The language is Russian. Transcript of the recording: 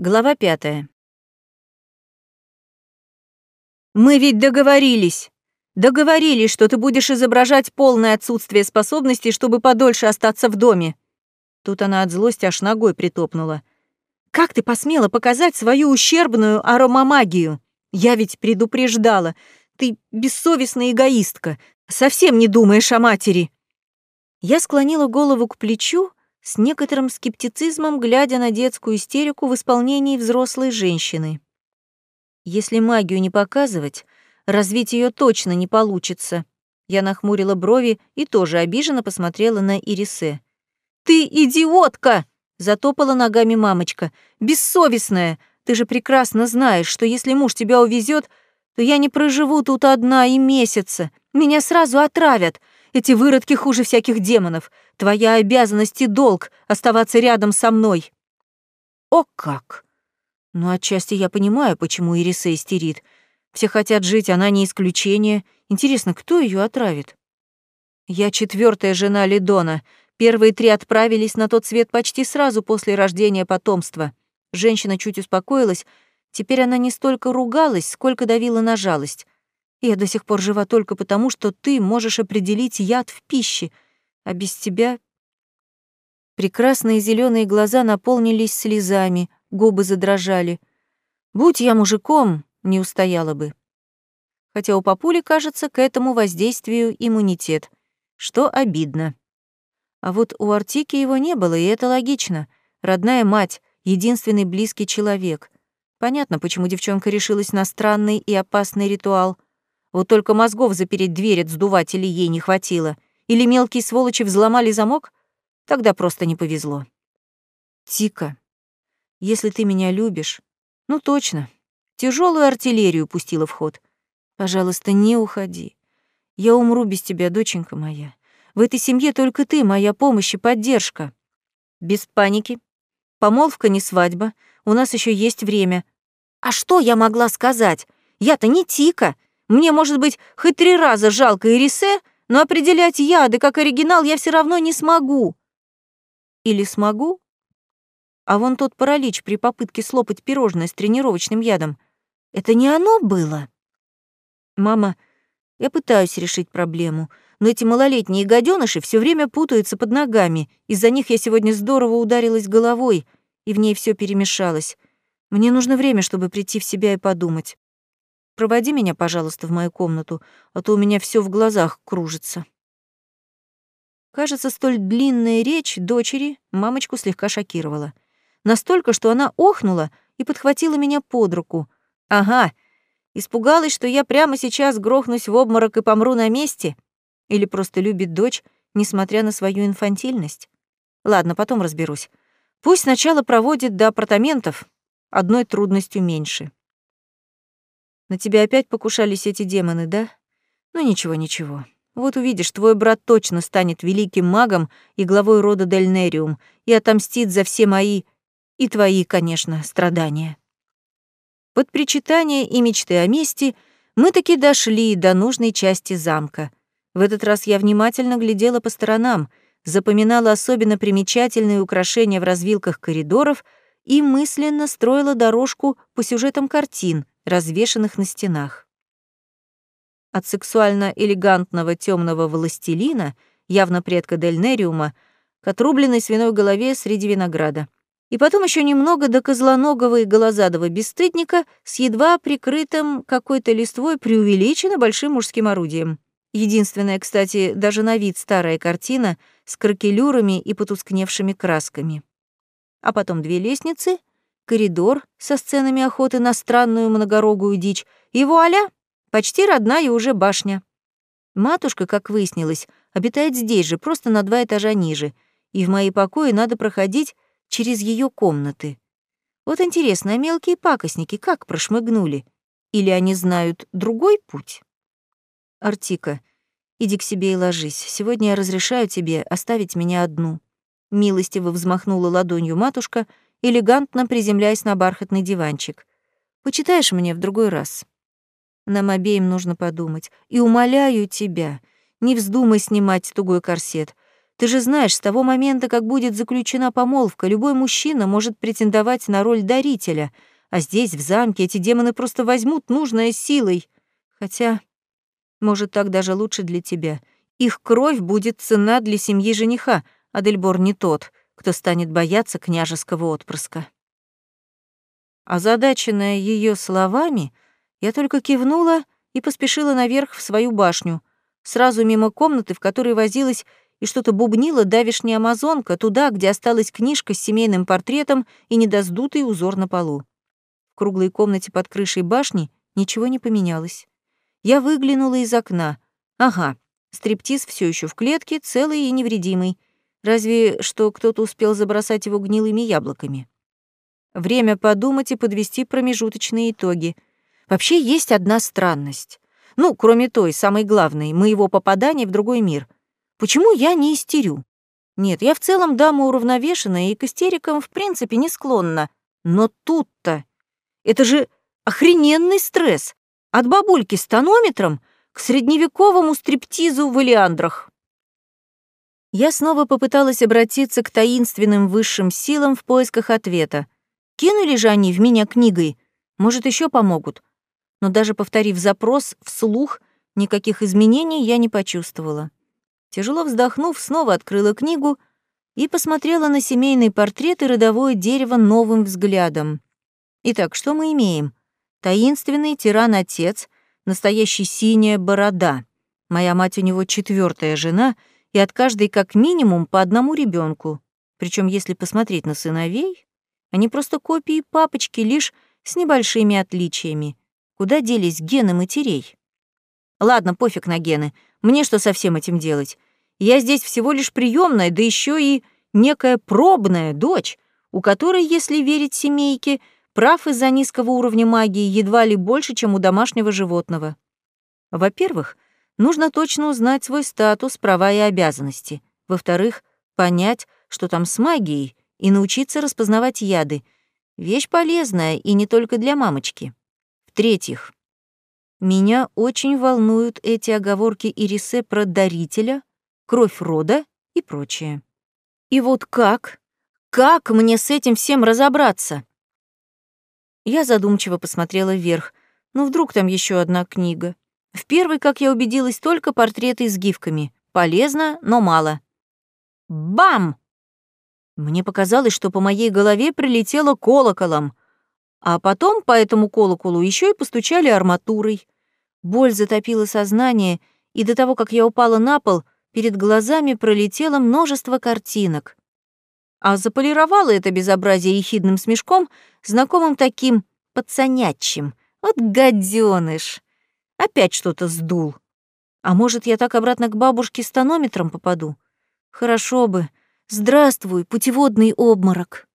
Глава пятая. «Мы ведь договорились! Договорились, что ты будешь изображать полное отсутствие способностей, чтобы подольше остаться в доме!» Тут она от злости аж ногой притопнула. «Как ты посмела показать свою ущербную аромамагию? Я ведь предупреждала. Ты бессовестная эгоистка. Совсем не думаешь о матери!» Я склонила голову к плечу, с некоторым скептицизмом глядя на детскую истерику в исполнении взрослой женщины. Если магию не показывать, развить ее точно не получится. Я нахмурила брови и тоже обиженно посмотрела на Ирисе. «Ты идиотка!» — затопала ногами мамочка. «Бессовестная! Ты же прекрасно знаешь, что если муж тебя увезет, то я не проживу тут одна и месяца. Меня сразу отравят. Эти выродки хуже всяких демонов. Твоя обязанность и долг — оставаться рядом со мной». «О как!» Ну, отчасти я понимаю, почему Ириса истерит. Все хотят жить, она не исключение. Интересно, кто ее отравит? Я четвертая жена Лидона. Первые три отправились на тот свет почти сразу после рождения потомства. Женщина чуть успокоилась. Теперь она не столько ругалась, сколько давила на жалость. Я до сих пор жива только потому, что ты можешь определить яд в пище, а без тебя... Прекрасные зеленые глаза наполнились слезами, губы задрожали. Будь я мужиком, не устояла бы. Хотя у папули, кажется, к этому воздействию иммунитет, что обидно. А вот у Артики его не было, и это логично. Родная мать, единственный близкий человек. Понятно, почему девчонка решилась на странный и опасный ритуал — вот только мозгов запереть дверь от сдувателей ей не хватило. Или мелкие сволочи взломали замок? Тогда просто не повезло. Тика, если ты меня любишь, ну точно, тяжелую артиллерию пустила в ход. Пожалуйста, не уходи. Я умру без тебя, доченька моя. В этой семье только ты, моя помощь и поддержка. Без паники. Помолвка не свадьба. У нас еще есть время. А что я могла сказать? Я-то не Тика. Мне, может быть, хоть три раза жалко Ирисе, но определять яды как оригинал я все равно не смогу. Или смогу? А вон тот паралич при попытке слопать пирожное с тренировочным ядом. Это не оно было? Мама, я пытаюсь решить проблему, но эти малолетние гаденыши все время путаются под ногами. Из-за них я сегодня здорово ударилась головой, и в ней все перемешалось. Мне нужно время, чтобы прийти в себя и подумать. Проводи меня, пожалуйста, в мою комнату, а то у меня все в глазах кружится». Кажется, столь длинная речь дочери мамочку слегка шокировала. Настолько, что она охнула и подхватила меня под руку. «Ага, испугалась, что я прямо сейчас грохнусь в обморок и помру на месте? Или просто любит дочь, несмотря на свою инфантильность? Ладно, потом разберусь. Пусть сначала проводит до апартаментов, одной трудностью меньше». На тебя опять покушались эти демоны, да? Ну ничего, ничего. Вот увидишь, твой брат точно станет великим магом и главой рода Дельнериум и отомстит за все мои и твои, конечно, страдания. Под причитание и мечты о мести мы таки дошли до нужной части замка. В этот раз я внимательно глядела по сторонам, запоминала особенно примечательные украшения в развилках коридоров и мысленно строила дорожку по сюжетам картин, развешанных на стенах. От сексуально-элегантного темного властелина, явно предка Дельнериума, к отрубленной свиной голове среди винограда. И потом еще немного до козлоногого и голозадого бесстыдника с едва прикрытым какой-то листвой преувеличенно большим мужским орудием. Единственная, кстати, даже на вид старая картина с кракелюрами и потускневшими красками. А потом две лестницы — коридор со сценами охоты на странную многорогую дичь, и вуаля, почти родная уже башня. Матушка, как выяснилось, обитает здесь же, просто на два этажа ниже, и в мои покои надо проходить через ее комнаты. Вот интересно, а мелкие пакостники как прошмыгнули? Или они знают другой путь? Артика, иди к себе и ложись. Сегодня я разрешаю тебе оставить меня одну. Милостиво взмахнула ладонью матушка — элегантно приземляясь на бархатный диванчик. «Почитаешь мне в другой раз?» Нам обеим нужно подумать. И умоляю тебя, не вздумай снимать тугой корсет. Ты же знаешь, с того момента, как будет заключена помолвка, любой мужчина может претендовать на роль дарителя, а здесь, в замке, эти демоны просто возьмут нужное силой. Хотя, может, так даже лучше для тебя. Их кровь будет цена для семьи жениха, а не тот, кто станет бояться княжеского отпрыска. Озадаченная ее словами, я только кивнула и поспешила наверх в свою башню, сразу мимо комнаты, в которой возилась и что-то бубнила давишняя амазонка, туда, где осталась книжка с семейным портретом и недоздутый узор на полу. В круглой комнате под крышей башни ничего не поменялось. Я выглянула из окна. Ага, стриптиз все еще в клетке, целый и невредимый. Разве что кто-то успел забросать его гнилыми яблоками. Время подумать и подвести промежуточные итоги. Вообще есть одна странность. Ну, кроме той, самой главной, моего попадания в другой мир — Почему я не истерю? Нет, я в целом дама уравновешенная и к истерикам в принципе не склонна. Но тут-то... Это же охрененный стресс. От бабульки с тонометром к средневековому стриптизу в Элеандрах. Я снова попыталась обратиться к таинственным высшим силам в поисках ответа. Кинули же они в меня книгой. Может, еще помогут. Но даже повторив запрос вслух, никаких изменений я не почувствовала. Тяжело вздохнув, снова открыла книгу и посмотрела на семейный портрет и родовое дерево новым взглядом. Итак, что мы имеем? Таинственный тиран-отец, настоящий синяя борода. Моя мать у него четвертая жена, и от каждой как минимум по одному ребенку. Причем, если посмотреть на сыновей, они просто копии папочки, лишь с небольшими отличиями. Куда делись гены матерей? Ладно, пофиг на гены — мне что со всем этим делать? Я здесь всего лишь приемная, да еще и некая пробная дочь, у которой, если верить семейке, прав из-за низкого уровня магии едва ли больше, чем у домашнего животного. Во-первых, нужно точно узнать свой статус, права и обязанности. Во-вторых, понять, что там с магией, и научиться распознавать яды. Вещь полезная и не только для мамочки. В-третьих, меня очень волнуют эти оговорки Ирисе про дарителя, кровь рода и прочее. И вот как? Как мне с этим всем разобраться? Я задумчиво посмотрела вверх. Ну, вдруг там еще одна книга. В первой, как я убедилась, только портреты с гифками. Полезно, но мало. Бам! Мне показалось, что по моей голове прилетело колоколом, а потом по этому колоколу еще и постучали арматурой. Боль затопила сознание, и до того, как я упала на пол, перед глазами пролетело множество картинок. А заполировала это безобразие ехидным смешком, знакомым таким пацанячим. Вот гадёныш! Опять что-то сдул. А может, я так обратно к бабушке с тонометром попаду? Хорошо бы. Здравствуй, путеводный обморок.